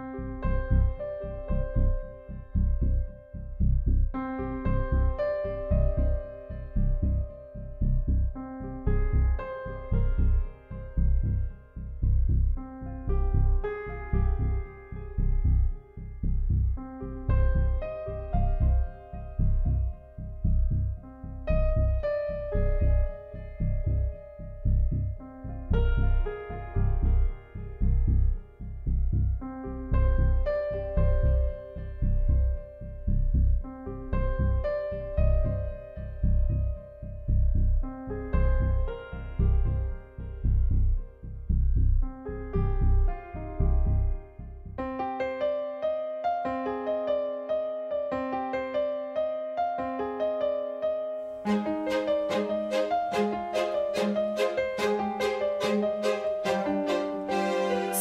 you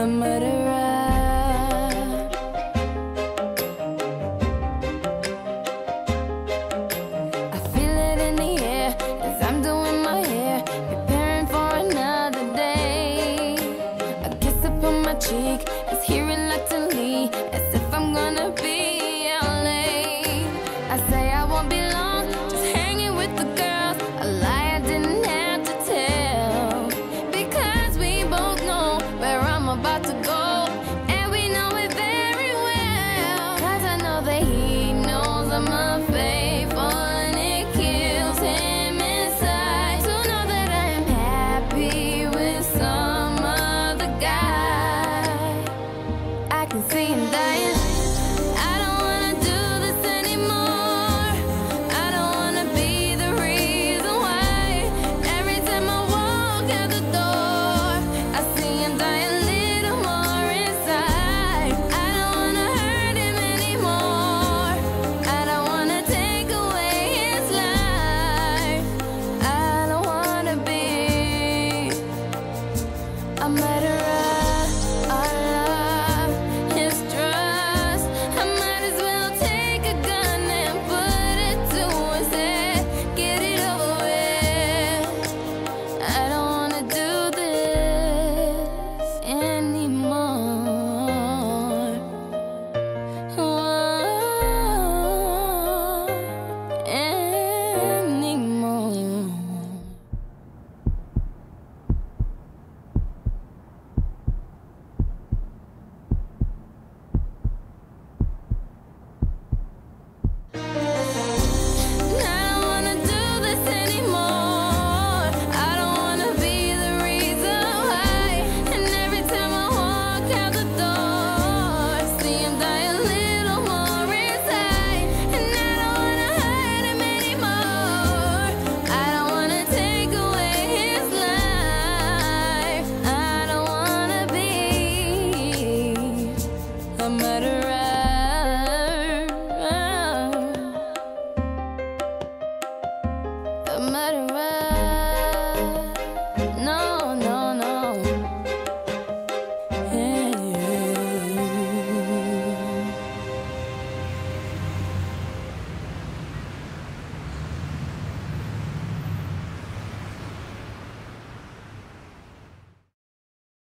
a murderer. About to go, and we know it very well. 'Cause I know that he knows I'm Matter.